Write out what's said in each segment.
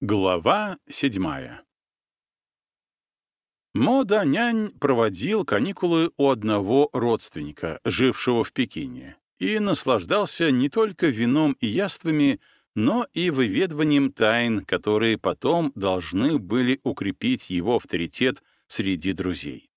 Глава седьмая Мода нянь проводил каникулы у одного родственника, жившего в Пекине, и наслаждался не только вином и яствами, но и выведыванием тайн, которые потом должны были укрепить его авторитет среди друзей.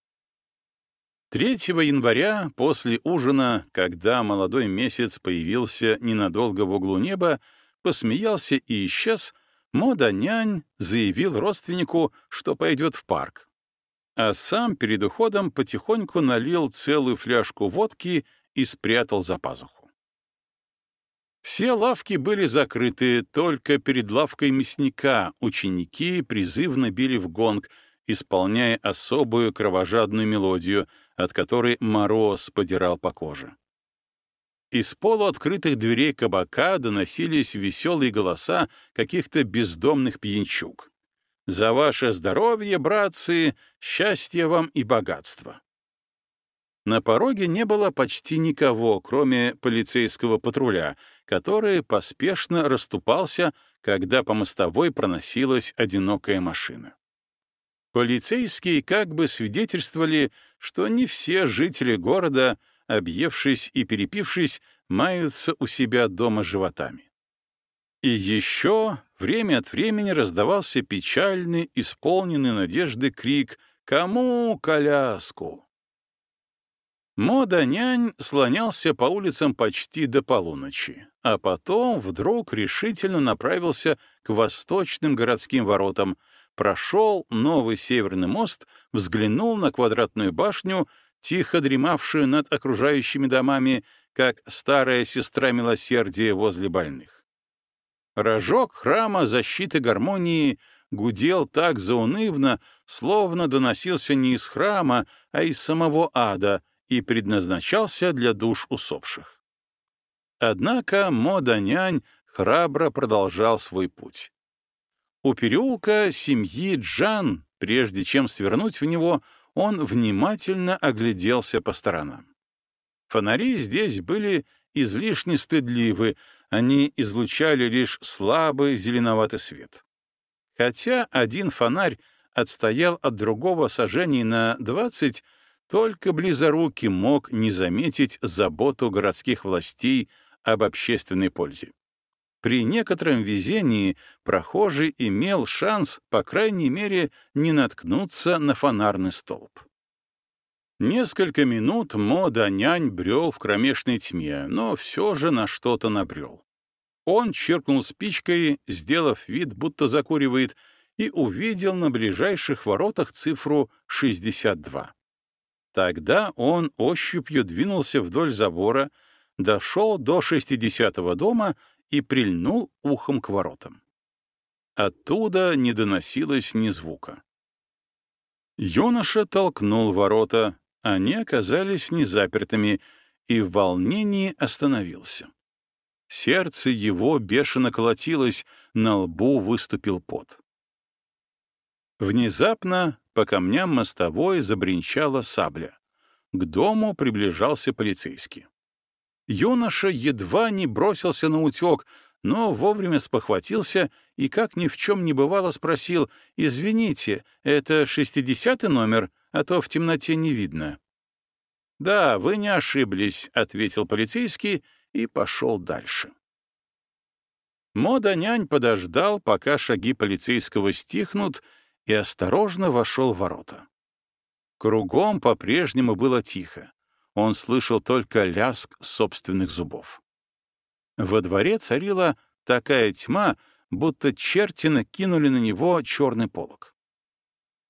3 января, после ужина, когда молодой месяц появился ненадолго в углу неба, посмеялся и исчез, Мода-нянь заявил родственнику, что пойдет в парк. А сам перед уходом потихоньку налил целую фляжку водки и спрятал за пазуху. Все лавки были закрыты, только перед лавкой мясника ученики призывно били в гонг, исполняя особую кровожадную мелодию, от которой мороз подирал по коже. Из полуоткрытых дверей кабака доносились веселые голоса каких-то бездомных пьянчуг. «За ваше здоровье, братцы, счастья вам и богатства!» На пороге не было почти никого, кроме полицейского патруля, который поспешно расступался, когда по мостовой проносилась одинокая машина. Полицейские как бы свидетельствовали, что не все жители города — объевшись и перепившись, маются у себя дома животами. И еще время от времени раздавался печальный, исполненный надежды крик «Кому коляску?». Мода-нянь слонялся по улицам почти до полуночи, а потом вдруг решительно направился к восточным городским воротам, прошел новый северный мост, взглянул на квадратную башню тихо дремавшую над окружающими домами, как старая сестра милосердия возле больных. Рожок храма защиты гармонии гудел так заунывно, словно доносился не из храма, а из самого ада и предназначался для душ усопших. Однако Мода-нянь храбро продолжал свой путь. У переулка семьи Джан, прежде чем свернуть в него, он внимательно огляделся по сторонам. Фонари здесь были излишне стыдливы, они излучали лишь слабый зеленоватый свет. Хотя один фонарь отстоял от другого сожжений на двадцать, только близорукий мог не заметить заботу городских властей об общественной пользе. При некотором везении прохожий имел шанс, по крайней мере, не наткнуться на фонарный столб. Несколько минут Мода-нянь брел в кромешной тьме, но все же на что-то набрел. Он чиркнул спичкой, сделав вид, будто закуривает, и увидел на ближайших воротах цифру 62. Тогда он ощупью двинулся вдоль забора, дошел до 60-го дома и прильнул ухом к воротам. Оттуда не доносилось ни звука. Юноша толкнул ворота, они оказались незапертыми, и в волнении остановился. Сердце его бешено колотилось, на лбу выступил пот. Внезапно по камням мостовой забринчала сабля. К дому приближался полицейский. Юноша едва не бросился на утек, но вовремя спохватился и, как ни в чем не бывало, спросил, «Извините, это шестидесятый номер, а то в темноте не видно». «Да, вы не ошиблись», — ответил полицейский и пошел дальше. Мода-нянь подождал, пока шаги полицейского стихнут, и осторожно вошел в ворота. Кругом по-прежнему было тихо он слышал только лязг собственных зубов. Во дворе царила такая тьма, будто черти накинули на него черный полог.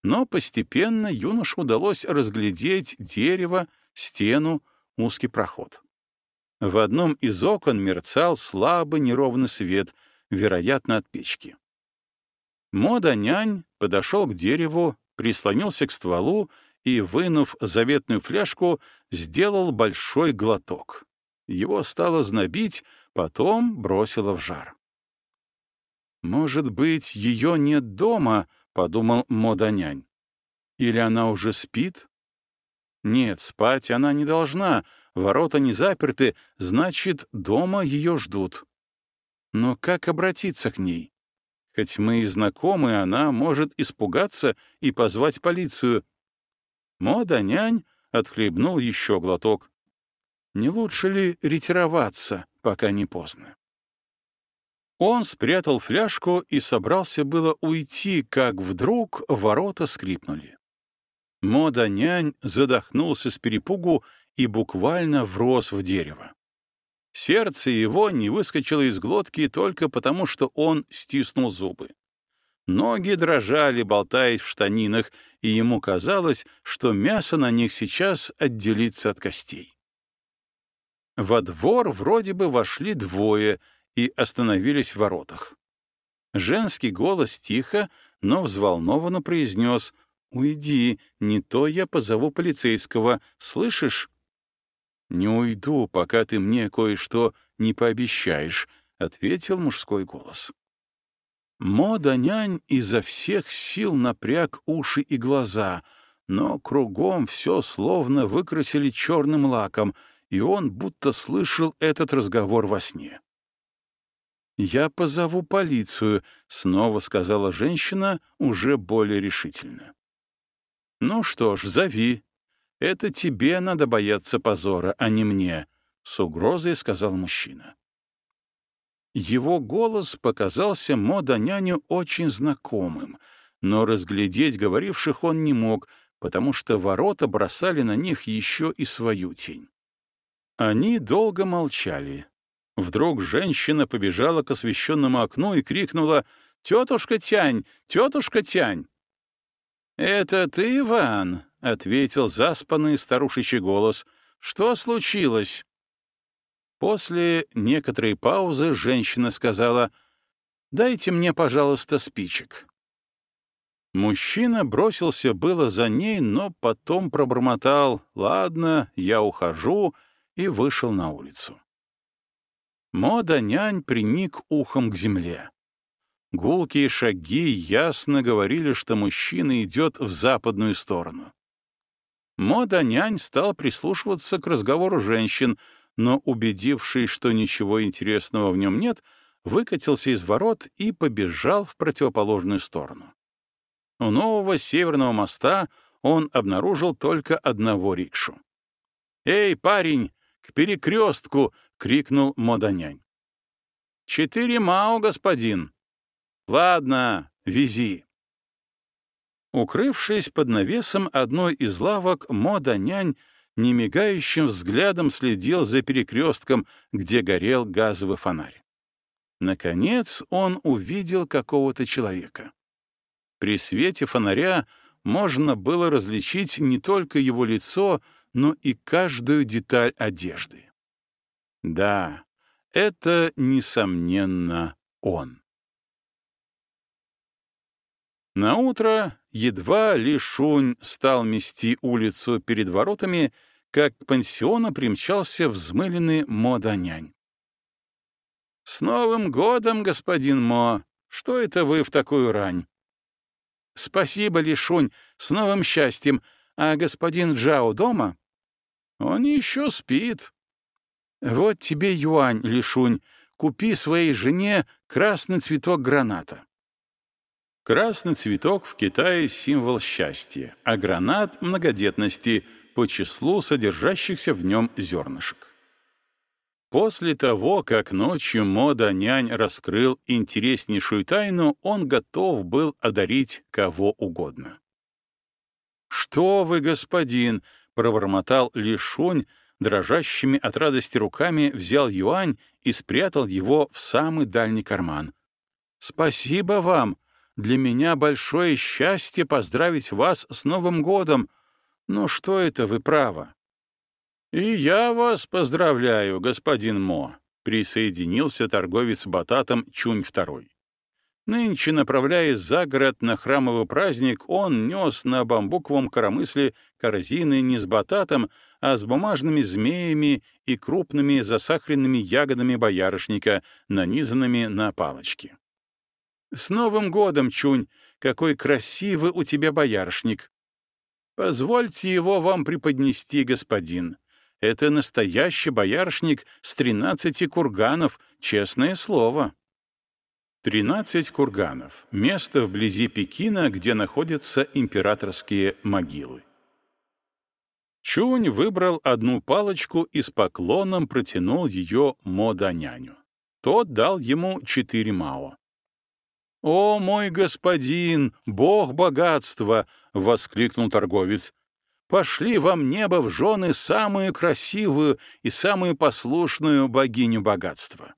Но постепенно юноше удалось разглядеть дерево, стену, узкий проход. В одном из окон мерцал слабый неровный свет, вероятно, от печки. Мода-нянь подошел к дереву, прислонился к стволу и, вынув заветную фляжку, сделал большой глоток. Его стало знобить, потом бросило в жар. «Может быть, ее нет дома?» — подумал Моданянь. «Или она уже спит?» «Нет, спать она не должна, ворота не заперты, значит, дома ее ждут. Но как обратиться к ней? Хоть мы и знакомы, она может испугаться и позвать полицию. Мода-нянь отхлебнул еще глоток. Не лучше ли ретироваться, пока не поздно? Он спрятал фляжку и собрался было уйти, как вдруг ворота скрипнули. Мода-нянь задохнулся с перепугу и буквально врос в дерево. Сердце его не выскочило из глотки только потому, что он стиснул зубы. Ноги дрожали, болтаясь в штанинах, и ему казалось, что мясо на них сейчас отделится от костей. Во двор вроде бы вошли двое — и остановились в воротах. Женский голос тихо, но взволнованно произнес «Уйди, не то я позову полицейского, слышишь?» «Не уйду, пока ты мне кое-что не пообещаешь», — ответил мужской голос. Мода-нянь изо всех сил напряг уши и глаза, но кругом все словно выкрасили черным лаком, и он будто слышал этот разговор во сне. «Я позову полицию», — снова сказала женщина уже более решительно. «Ну что ж, зови. Это тебе надо бояться позора, а не мне», — с угрозой сказал мужчина. Его голос показался Мода няню очень знакомым, но разглядеть говоривших он не мог, потому что ворота бросали на них еще и свою тень. Они долго молчали, Вдруг женщина побежала к освещенному окну и крикнула «Тетушка Тянь! Тетушка Тянь!» «Это ты, Иван?» — ответил заспанный старушечий голос. «Что случилось?» После некоторой паузы женщина сказала «Дайте мне, пожалуйста, спичек». Мужчина бросился было за ней, но потом пробормотал «Ладно, я ухожу» и вышел на улицу. Мода-нянь приник ухом к земле. Гулкие шаги ясно говорили, что мужчина идет в западную сторону. Мода-нянь стал прислушиваться к разговору женщин, но, убедившись, что ничего интересного в нем нет, выкатился из ворот и побежал в противоположную сторону. У нового северного моста он обнаружил только одного рикшу. «Эй, парень, к перекрестку!» крикнул Моданянь. «Четыре мао, господин!» «Ладно, вези!» Укрывшись под навесом одной из лавок, Моданянь немигающим взглядом следил за перекрестком, где горел газовый фонарь. Наконец он увидел какого-то человека. При свете фонаря можно было различить не только его лицо, но и каждую деталь одежды. Да, это, несомненно, он. Наутро едва ли Шунь стал мести улицу перед воротами, как к пансиону примчался взмыленный Мо-Данянь. «С Новым годом, господин Мо! Что это вы в такую рань?» «Спасибо, Лишунь, с новым счастьем. А господин Джао дома?» «Он еще спит. Вот тебе юань, Лишунь, купи своей жене красный цветок граната. Красный цветок в Китае — символ счастья, а гранат — многодетности по числу содержащихся в нем зернышек. После того, как ночью мода нянь раскрыл интереснейшую тайну, он готов был одарить кого угодно. «Что вы, господин!» — пробормотал Лишунь, дрожащими от радости руками взял юань и спрятал его в самый дальний карман. «Спасибо вам! Для меня большое счастье поздравить вас с Новым годом! Ну что это вы право?» «И я вас поздравляю, господин Мо», — присоединился торговец бататом Чунь второй. Нынче, направляясь за город на храмовый праздник, он нес на бамбуковом коромысле корзины не с бататом, а с бумажными змеями и крупными засахаренными ягодами боярышника, нанизанными на палочки. «С Новым годом, Чунь! Какой красивый у тебя боярышник!» «Позвольте его вам преподнести, господин. Это настоящий боярышник с тринадцати курганов, честное слово». 13 курганов — место вблизи Пекина, где находятся императорские могилы. Чунь выбрал одну палочку и с поклоном протянул ее Мо-Даняню. Тот дал ему четыре мао. «О, мой господин, бог богатства!» — воскликнул торговец. «Пошли вам небо в жены самую красивую и самую послушную богиню богатства».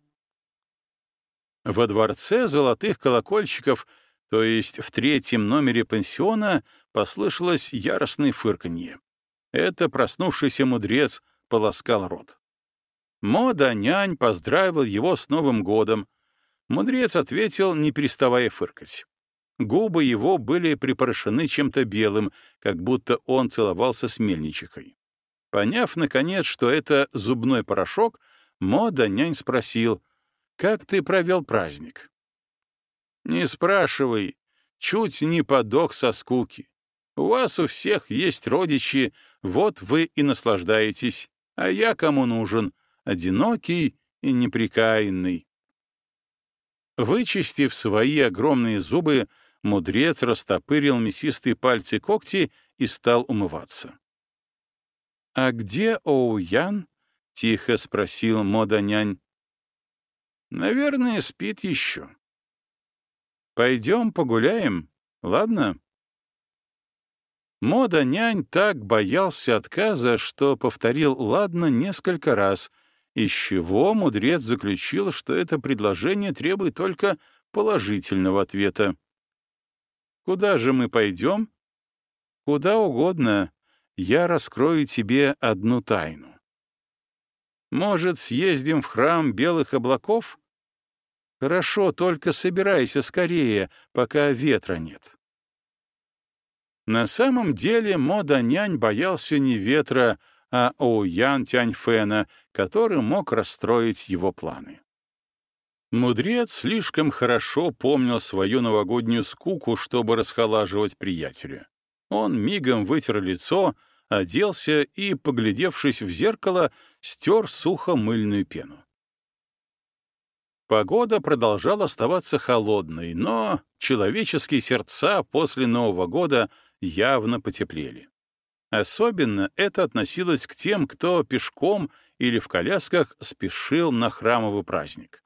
Во дворце золотых колокольчиков, то есть в третьем номере пансиона, послышалось яростное фырканье. Это проснувшийся мудрец полоскал рот. Мода нянь поздравил его с Новым годом. Мудрец ответил, не переставая фыркать. Губы его были припорошены чем-то белым, как будто он целовался с мельничихой. Поняв, наконец, что это зубной порошок, Мода нянь спросил — как ты провел праздник? Не спрашивай, чуть не подох со скуки. У вас у всех есть родичи, вот вы и наслаждаетесь. А я кому нужен? Одинокий и неприкаянный. Вычистив свои огромные зубы, мудрец растопырил мясистые пальцы когти и стал умываться. «А где Оуян?» — тихо спросил Моданянь. Наверное, спит еще. Пойдем погуляем, ладно? Мода нянь так боялся отказа, что повторил «ладно» несколько раз, из чего мудрец заключил, что это предложение требует только положительного ответа. «Куда же мы пойдем?» «Куда угодно. Я раскрою тебе одну тайну». «Может, съездим в храм белых облаков?» Хорошо, только собирайся скорее, пока ветра нет. На самом деле Мода-нянь боялся не ветра, а Оуян Тяньфэна, который мог расстроить его планы. Мудрец слишком хорошо помнил свою новогоднюю скуку, чтобы расхолаживать приятеля. Он мигом вытер лицо, оделся и, поглядевшись в зеркало, стер сухо мыльную пену. Погода продолжала оставаться холодной, но человеческие сердца после Нового года явно потеплели. Особенно это относилось к тем, кто пешком или в колясках спешил на храмовый праздник.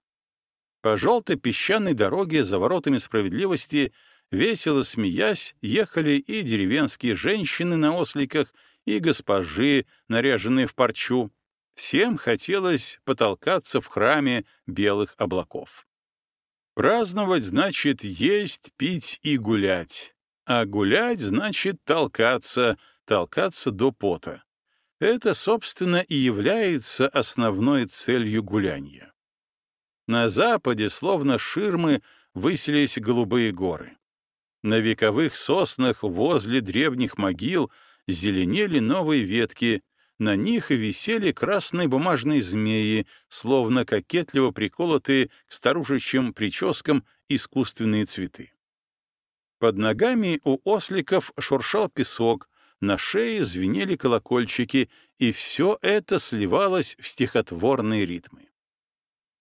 По желтой песчаной дороге за воротами справедливости, весело смеясь, ехали и деревенские женщины на осликах, и госпожи, наряженные в парчу, Всем хотелось потолкаться в храме белых облаков. Праздновать значит есть, пить и гулять. А гулять значит толкаться, толкаться до пота. Это, собственно, и является основной целью гуляния. На западе, словно ширмы, высились голубые горы. На вековых соснах возле древних могил зеленели новые ветки, на них висели красные бумажные змеи, словно кокетливо приколотые к старушечьим прическам искусственные цветы. Под ногами у осликов шуршал песок, на шее звенели колокольчики, и все это сливалось в стихотворные ритмы.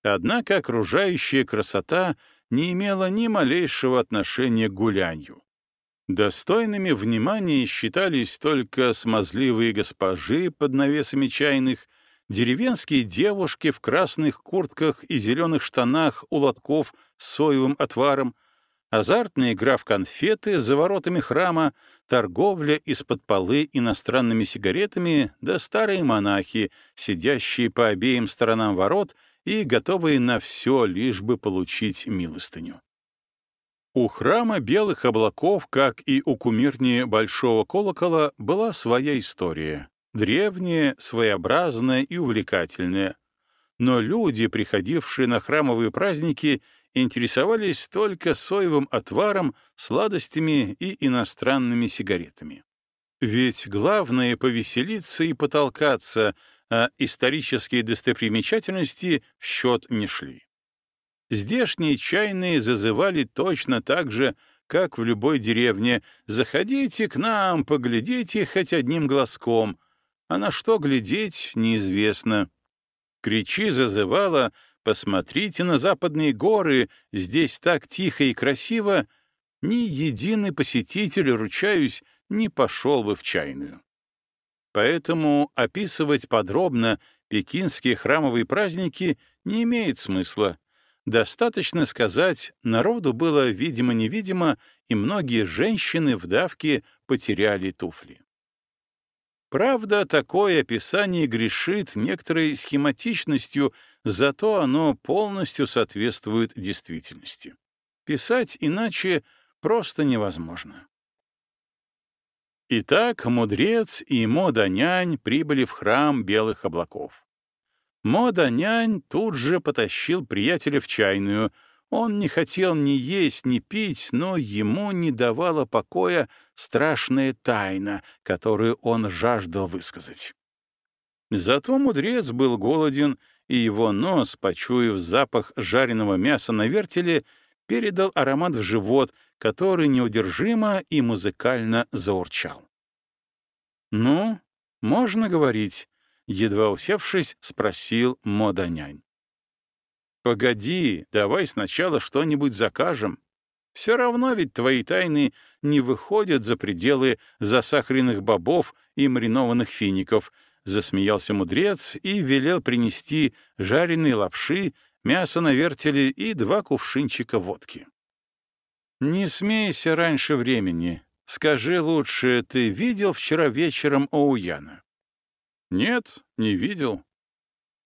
Однако окружающая красота не имела ни малейшего отношения к гулянью. Достойными внимания считались только смазливые госпожи под навесами чайных, деревенские девушки в красных куртках и зеленых штанах у лотков с соевым отваром, азартная игра в конфеты за воротами храма, торговля из-под полы иностранными сигаретами, да старые монахи, сидящие по обеим сторонам ворот и готовые на все, лишь бы получить милостыню. У храма белых облаков, как и у кумирни Большого колокола, была своя история, древняя, своеобразная и увлекательная. Но люди, приходившие на храмовые праздники, интересовались только соевым отваром, сладостями и иностранными сигаретами. Ведь главное — повеселиться и потолкаться, а исторические достопримечательности в счет не шли. Здешние чайные зазывали точно так же, как в любой деревне. «Заходите к нам, поглядите хоть одним глазком». А на что глядеть, неизвестно. Кричи зазывала, Посмотрите на западные горы, здесь так тихо и красиво, ни единый посетитель, ручаюсь, не пошел бы в чайную. Поэтому описывать подробно пекинские храмовые праздники не имеет смысла. Достаточно сказать, народу было видимо-невидимо, и многие женщины в давке потеряли туфли. Правда, такое описание грешит некоторой схематичностью, зато оно полностью соответствует действительности. Писать иначе просто невозможно. Итак, мудрец и Мода-нянь прибыли в храм белых облаков. Мода-нянь тут же потащил приятеля в чайную. Он не хотел ни есть, ни пить, но ему не давала покоя страшная тайна, которую он жаждал высказать. Зато мудрец был голоден, и его нос, почуяв запах жареного мяса на вертеле, передал аромат в живот, который неудержимо и музыкально заурчал. «Ну, можно говорить?» — едва усевшись, спросил Моданянь. «Погоди, давай сначала что-нибудь закажем. Все равно ведь твои тайны не выходят за пределы засахаренных бобов и маринованных фиников», — засмеялся мудрец и велел принести жареные лапши, мясо на вертеле и два кувшинчика водки. «Не смейся раньше времени. Скажи лучше, ты видел вчера вечером Оуяна?» «Нет, не видел».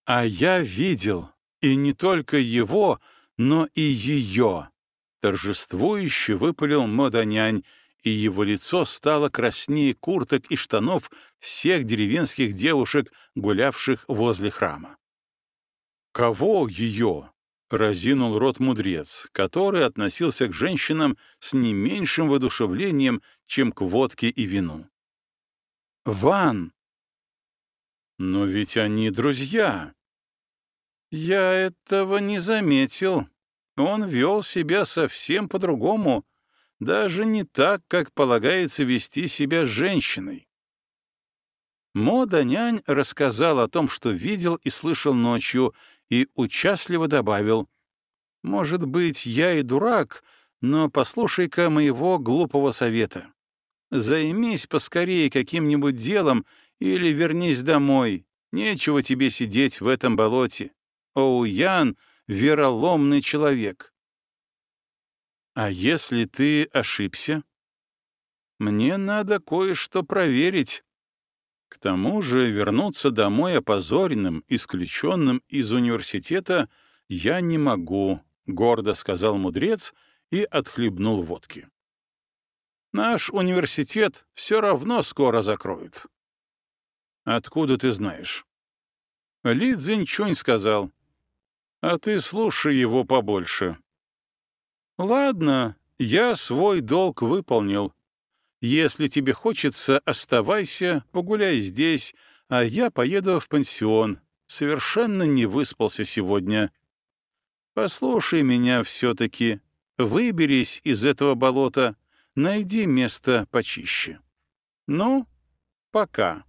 «А я видел, и не только его, но и ее», — торжествующе выпалил Моданянь, и его лицо стало краснее курток и штанов всех деревенских девушек, гулявших возле храма. «Кого ее?» — разинул рот мудрец, который относился к женщинам с не меньшим воодушевлением, чем к водке и вину. «Ван!» «Но ведь они друзья!» «Я этого не заметил. Он вел себя совсем по-другому, даже не так, как полагается вести себя с женщиной. Мода нянь рассказал о том, что видел и слышал ночью, и участливо добавил, «Может быть, я и дурак, но послушай-ка моего глупого совета. Займись поскорее каким-нибудь делом или вернись домой. Нечего тебе сидеть в этом болоте. Оу Ян — вероломный человек». «А если ты ошибся?» «Мне надо кое-что проверить», к тому же вернуться домой опозоренным, исключенным из университета я не могу, — гордо сказал мудрец и отхлебнул водки. Наш университет все равно скоро закроют. Откуда ты знаешь? Ли Цзиньчунь сказал. А ты слушай его побольше. Ладно, я свой долг выполнил. Если тебе хочется, оставайся, погуляй здесь, а я поеду в пансион. Совершенно не выспался сегодня. Послушай меня все-таки. Выберись из этого болота, найди место почище. Ну, пока.